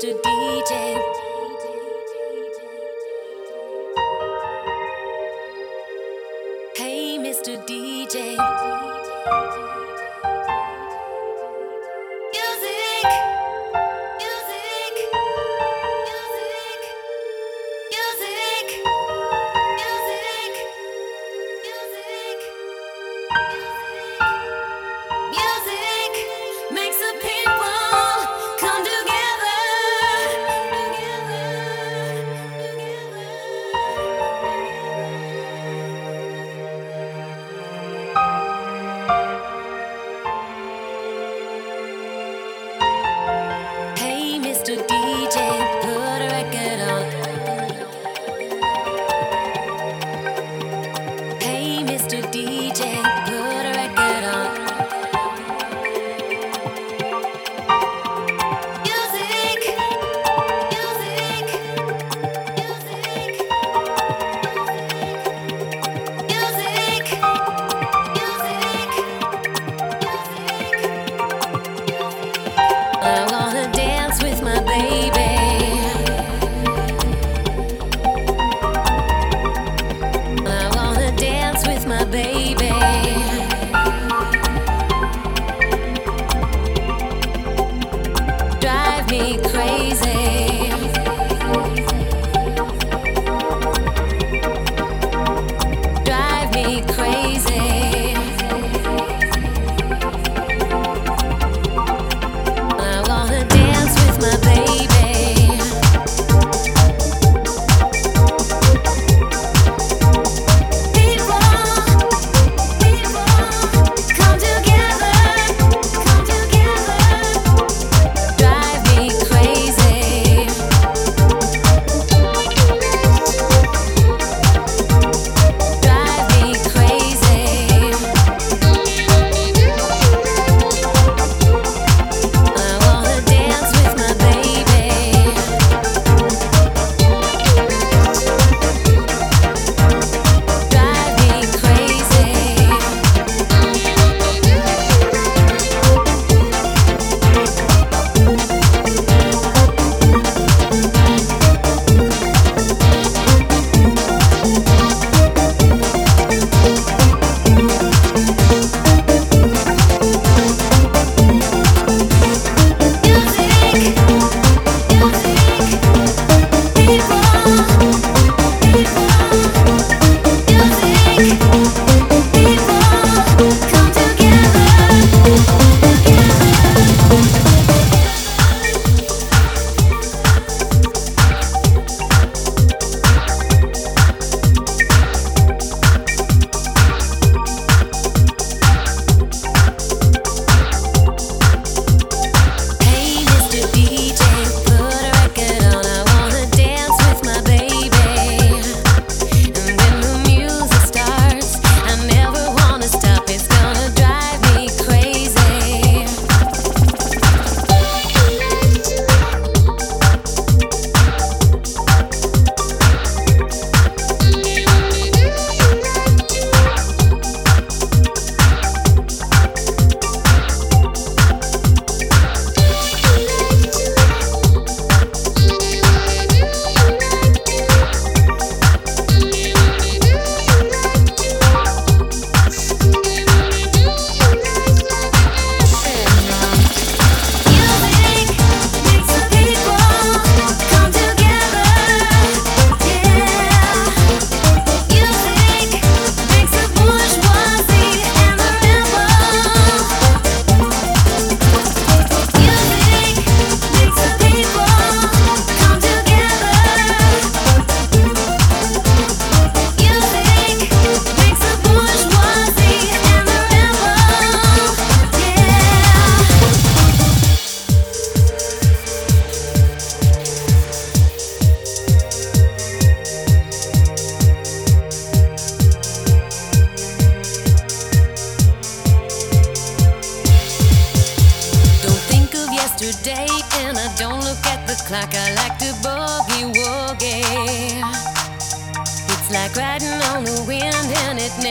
Mr. DJ.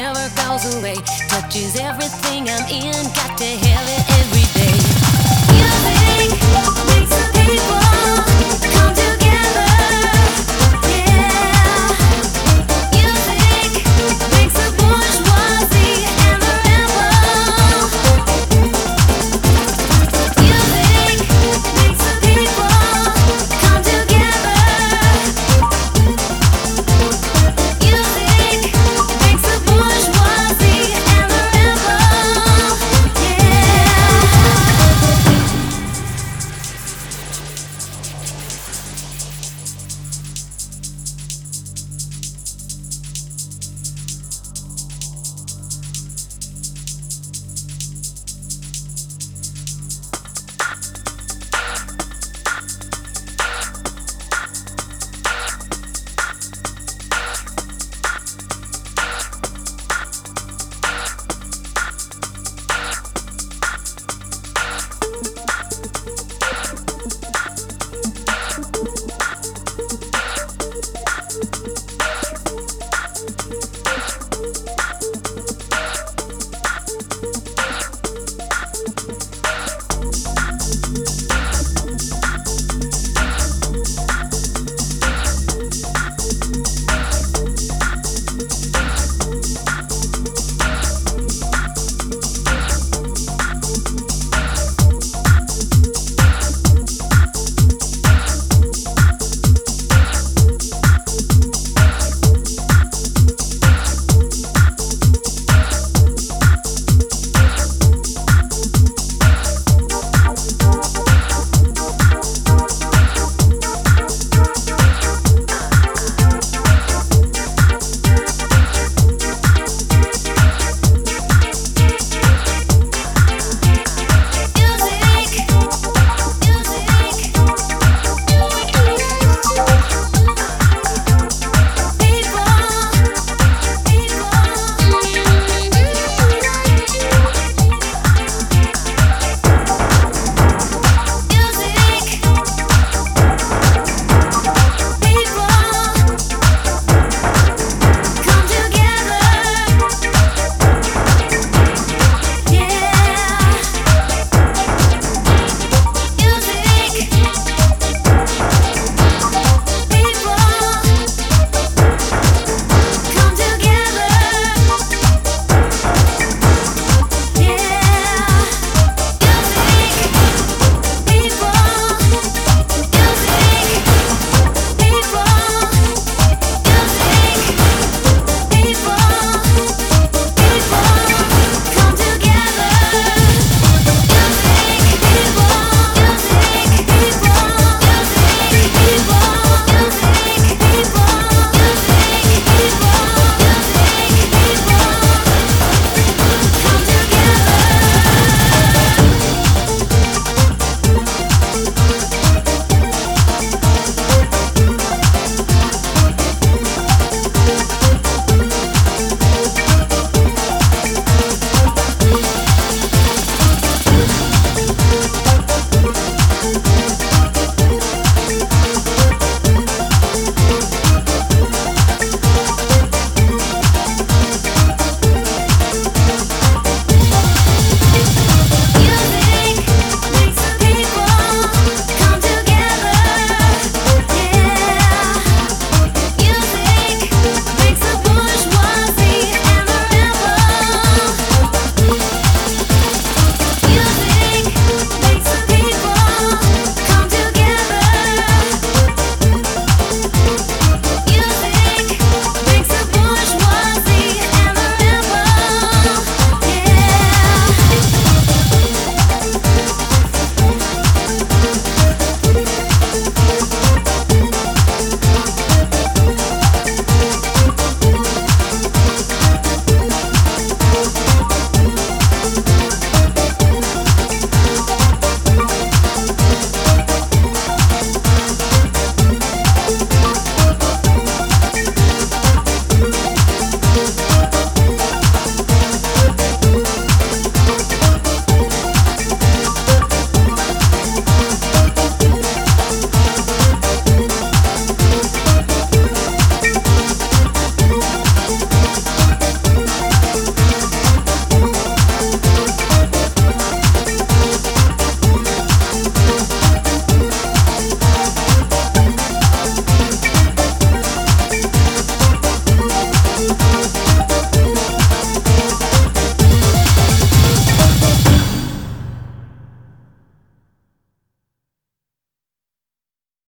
never goes away. Touches everything I'm in, got to have it every day. Music makes people.